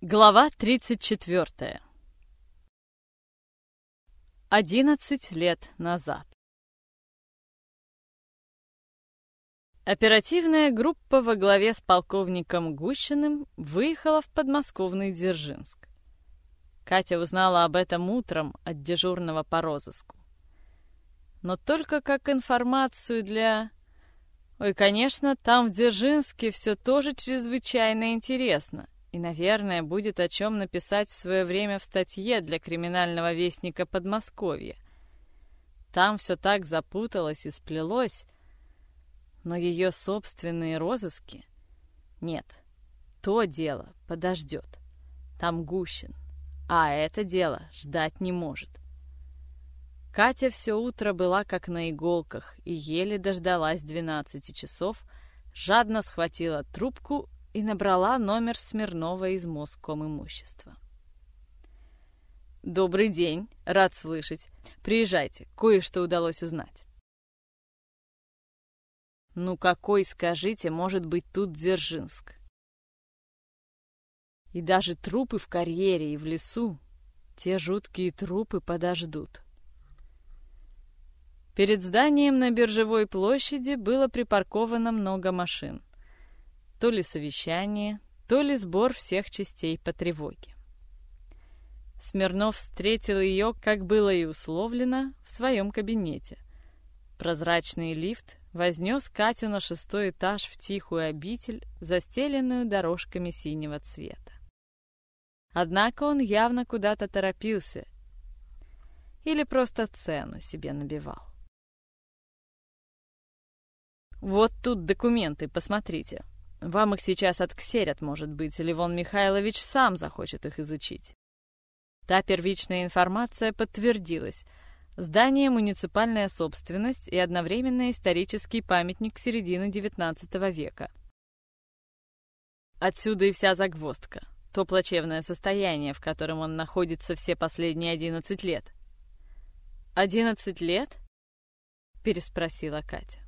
Глава 34. 11 лет назад. Оперативная группа во главе с полковником Гущиным выехала в подмосковный Дзержинск. Катя узнала об этом утром от дежурного по розыску. Но только как информацию для... Ой, конечно, там в Дзержинске все тоже чрезвычайно интересно — и, наверное, будет о чем написать в свое время в статье для криминального вестника Подмосковья. Там все так запуталось и сплелось, но ее собственные розыски... Нет, то дело подождет. Там Гущин, а это дело ждать не может. Катя все утро была как на иголках и еле дождалась 12 часов, жадно схватила трубку и набрала номер Смирнова из Моском имущества. «Добрый день, рад слышать. Приезжайте, кое-что удалось узнать». «Ну какой, скажите, может быть тут Дзержинск?» И даже трупы в карьере и в лесу, те жуткие трупы подождут. Перед зданием на Биржевой площади было припарковано много машин то ли совещание, то ли сбор всех частей по тревоге. Смирнов встретил ее, как было и условлено, в своем кабинете. Прозрачный лифт вознес Катю на шестой этаж в тихую обитель, застеленную дорожками синего цвета. Однако он явно куда-то торопился или просто цену себе набивал. «Вот тут документы, посмотрите», вам их сейчас отксерят, может быть, или Вон Михайлович сам захочет их изучить. Та первичная информация подтвердилась. Здание — муниципальная собственность и одновременно исторический памятник середины XIX века. Отсюда и вся загвоздка. То плачевное состояние, в котором он находится все последние одиннадцать лет. «Одиннадцать лет?» — переспросила Катя.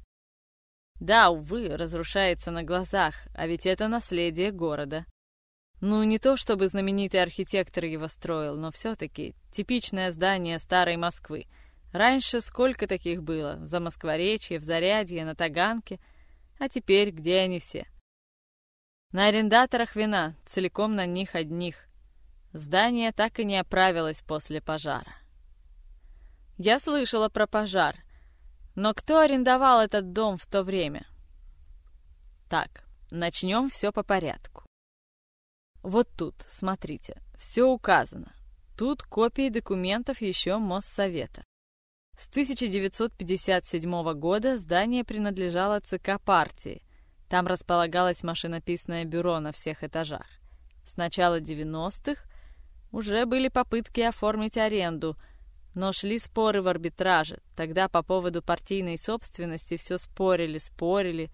Да, увы, разрушается на глазах, а ведь это наследие города. Ну, не то чтобы знаменитый архитектор его строил, но все-таки типичное здание старой Москвы. Раньше сколько таких было? В Замоскворечье, в Зарядье, на Таганке. А теперь где они все? На арендаторах вина, целиком на них одних. Здание так и не оправилось после пожара. Я слышала про пожар — но кто арендовал этот дом в то время? Так, начнем все по порядку. Вот тут, смотрите, все указано. Тут копии документов еще Моссовета. С 1957 года здание принадлежало ЦК партии. Там располагалось машинописное бюро на всех этажах. С начала 90-х уже были попытки оформить аренду – но шли споры в арбитраже. Тогда по поводу партийной собственности все спорили, спорили.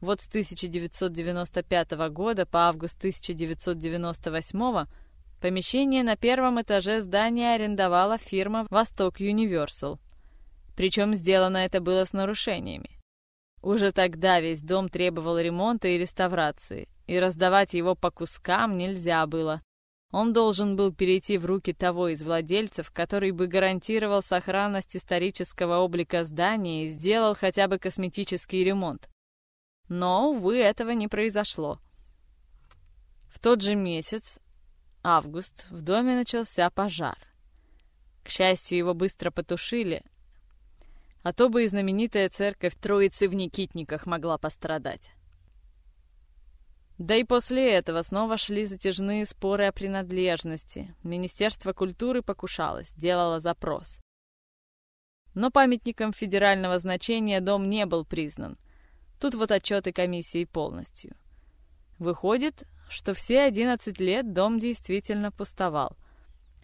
Вот с 1995 года по август 1998 помещение на первом этаже здания арендовала фирма «Восток Юниверсал». Причем сделано это было с нарушениями. Уже тогда весь дом требовал ремонта и реставрации, и раздавать его по кускам нельзя было. Он должен был перейти в руки того из владельцев, который бы гарантировал сохранность исторического облика здания и сделал хотя бы косметический ремонт. Но, увы, этого не произошло. В тот же месяц, август, в доме начался пожар. К счастью, его быстро потушили, а то бы и знаменитая церковь Троицы в Никитниках могла пострадать. Да и после этого снова шли затяжные споры о принадлежности. Министерство культуры покушалось, делало запрос. Но памятником федерального значения дом не был признан. Тут вот отчеты комиссии полностью. Выходит, что все 11 лет дом действительно пустовал.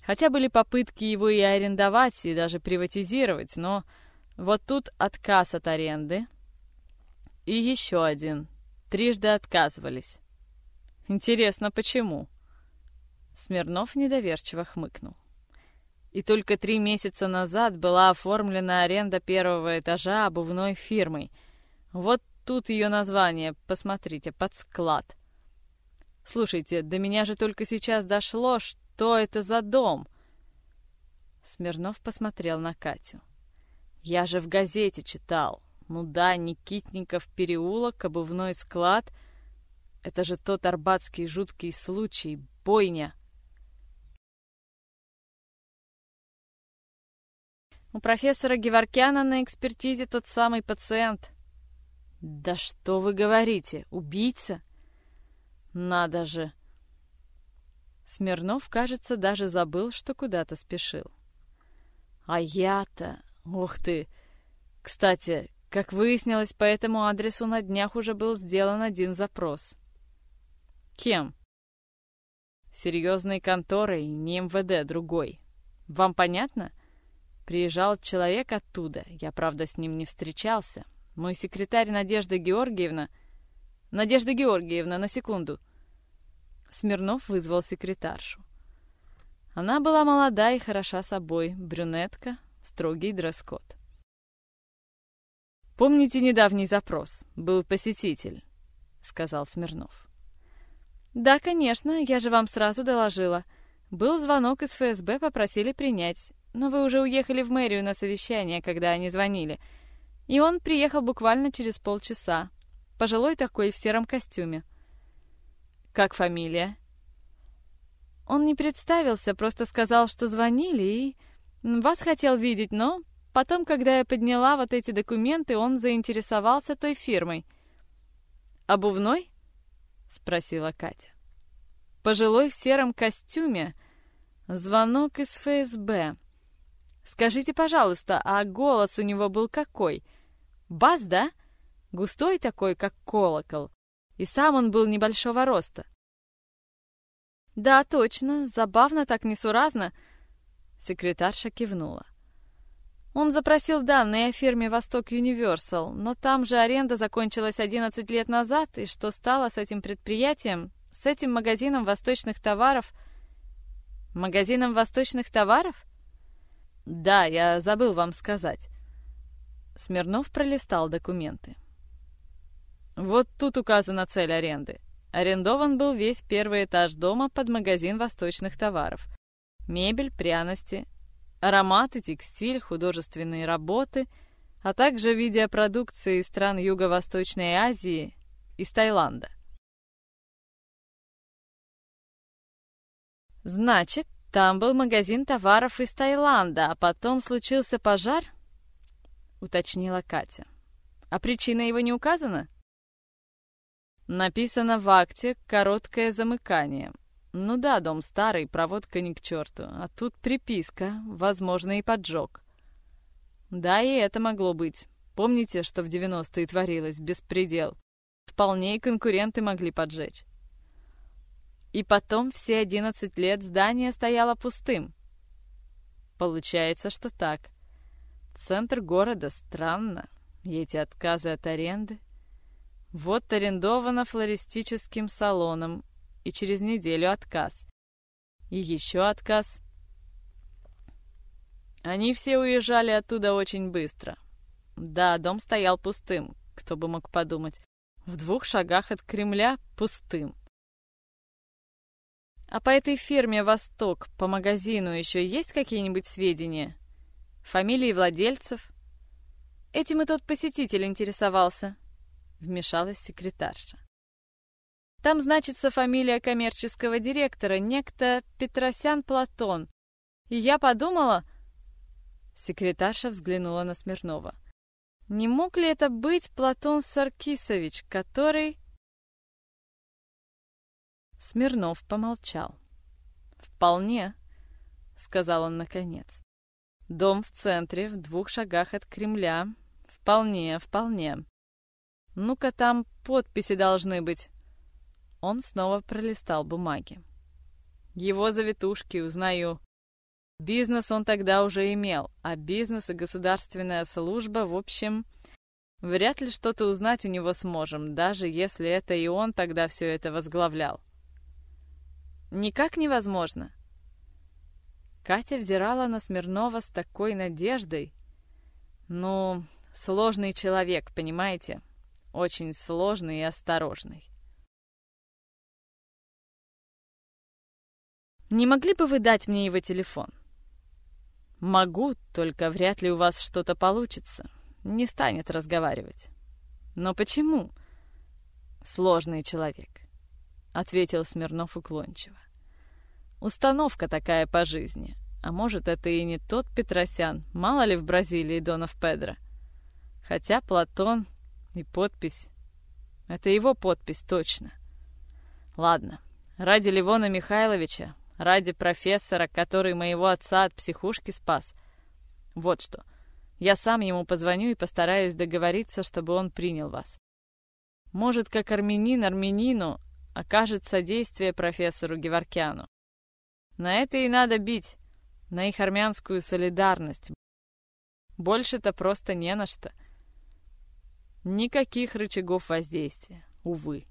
Хотя были попытки его и арендовать, и даже приватизировать, но вот тут отказ от аренды. И еще один. Трижды отказывались. Интересно, почему? Смирнов недоверчиво хмыкнул. И только три месяца назад была оформлена аренда первого этажа обувной фирмой. Вот тут ее название, посмотрите, под склад. Слушайте, до меня же только сейчас дошло, что это за дом. Смирнов посмотрел на Катю. Я же в газете читал. Ну да, Никитников переулок, обувной склад. Это же тот арбатский жуткий случай, бойня. У профессора Геворкяна на экспертизе тот самый пациент. Да что вы говорите, убийца? Надо же. Смирнов, кажется, даже забыл, что куда-то спешил. А я-то... Ух ты! Кстати, как выяснилось, по этому адресу на днях уже был сделан один запрос. Кем? Серьезной конторой, не МВД, другой. Вам понятно? Приезжал человек оттуда. Я, правда, с ним не встречался. Мой секретарь Надежда Георгиевна... Надежда Георгиевна, на секунду. Смирнов вызвал секретаршу. Она была молода и хороша собой, брюнетка, строгий дресс-код. «Помните недавний запрос? Был посетитель», — сказал Смирнов. «Да, конечно, я же вам сразу доложила. Был звонок из ФСБ, попросили принять. Но вы уже уехали в мэрию на совещание, когда они звонили. И он приехал буквально через полчаса. Пожилой такой, в сером костюме. Как фамилия? Он не представился, просто сказал, что звонили и... Вас хотел видеть, но потом, когда я подняла вот эти документы, он заинтересовался той фирмой. «Обувной?» — спросила Катя. Пожилой в сером костюме. Звонок из ФСБ. Скажите, пожалуйста, а голос у него был какой? Бас, да? Густой такой, как колокол. И сам он был небольшого роста. Да, точно, забавно так несуразно. Секретарша кивнула. Он запросил данные о фирме «Восток Юниверсал», но там же аренда закончилась 11 лет назад, и что стало с этим предприятием, с этим магазином восточных товаров? Магазином восточных товаров? «Да, я забыл вам сказать». Смирнов пролистал документы. Вот тут указана цель аренды. Арендован был весь первый этаж дома под магазин восточных товаров. Мебель, пряности, ароматы, текстиль, художественные работы, а также видеопродукция из стран Юго-Восточной Азии, из Таиланда. Значит, там был магазин товаров из Таиланда, а потом случился пожар? Уточнила Катя. А причина его не указана? Написано в акте «Короткое замыкание». Ну да, дом старый, проводка не к черту. А тут приписка, возможно, и поджог. Да, и это могло быть. Помните, что в 90-е творилось? Беспредел. Вполне и конкуренты могли поджечь. И потом все одиннадцать лет здание стояло пустым. Получается, что так. Центр города странно. И эти отказы от аренды. Вот арендовано флористическим салоном, и через неделю отказ. И еще отказ. Они все уезжали оттуда очень быстро. Да, дом стоял пустым, кто бы мог подумать. В двух шагах от Кремля пустым. А по этой фирме «Восток», по магазину еще есть какие-нибудь сведения? Фамилии владельцев? Этим и тот посетитель интересовался. Вмешалась секретарша. Там значится фамилия коммерческого директора, некто Петросян Платон. И я подумала... Секретарша взглянула на Смирнова. Не мог ли это быть Платон Саркисович, который... Смирнов помолчал. «Вполне», — сказал он наконец. «Дом в центре, в двух шагах от Кремля. Вполне, вполне. Ну-ка там подписи должны быть». Он снова пролистал бумаги. «Его завитушки узнаю. Бизнес он тогда уже имел, а бизнес и государственная служба, в общем, вряд ли что-то узнать у него сможем, даже если это и он тогда все это возглавлял. Никак невозможно. Катя взирала на Смирнова с такой надеждой. Ну, сложный человек, понимаете? Очень сложный и осторожный. Не могли бы вы дать мне его телефон? Могу, только вряд ли у вас что-то получится. Не станет разговаривать. Но почему? Сложный человек, ответил Смирнов уклончиво. Установка такая по жизни. А может, это и не тот Петросян, мало ли в Бразилии Донов Педро. Хотя Платон и подпись... Это его подпись точно. Ладно, ради Ливона Михайловича ради профессора, который моего отца от психушки спас. Вот что. Я сам ему позвоню и постараюсь договориться, чтобы он принял вас. Может, как армянин армянину окажет содействие профессору Геворкяну. На это и надо бить, на их армянскую солидарность. Больше-то просто не на что. Никаких рычагов воздействия, увы.